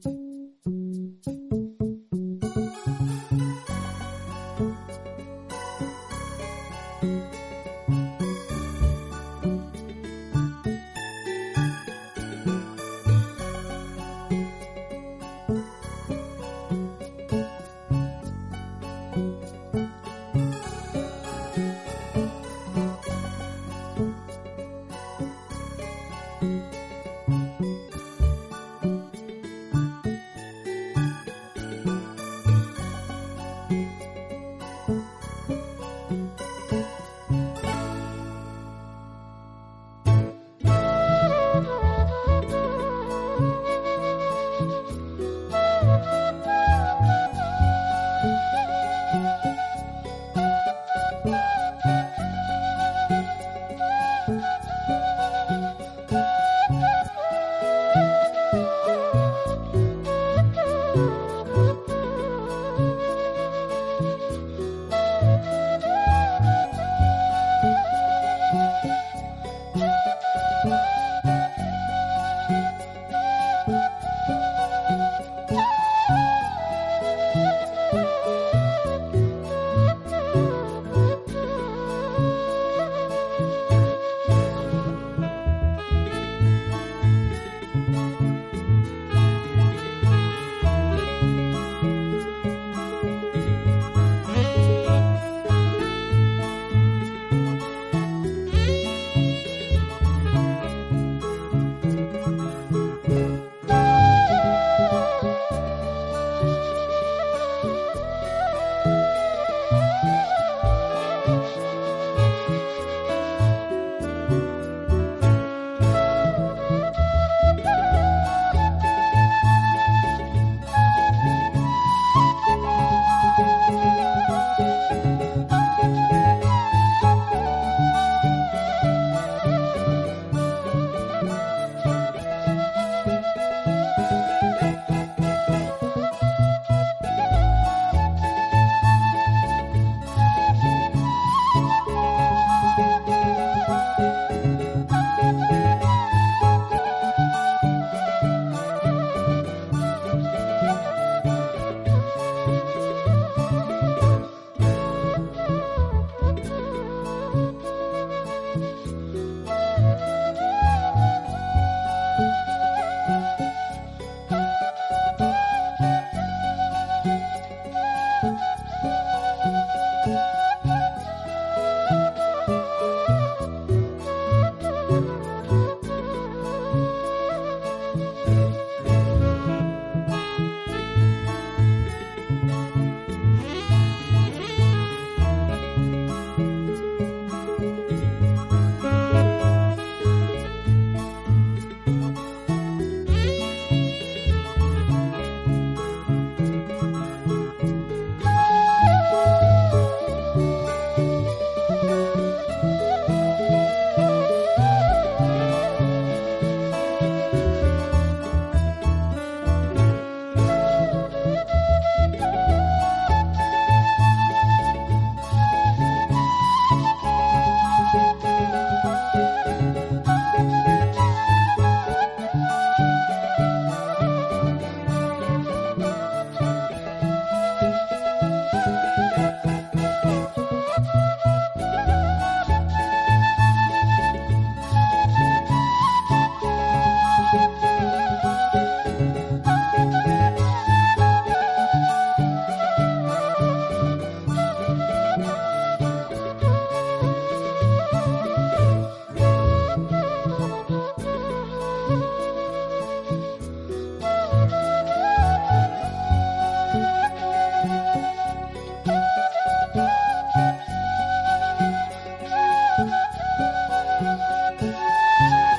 Thank you. Bye.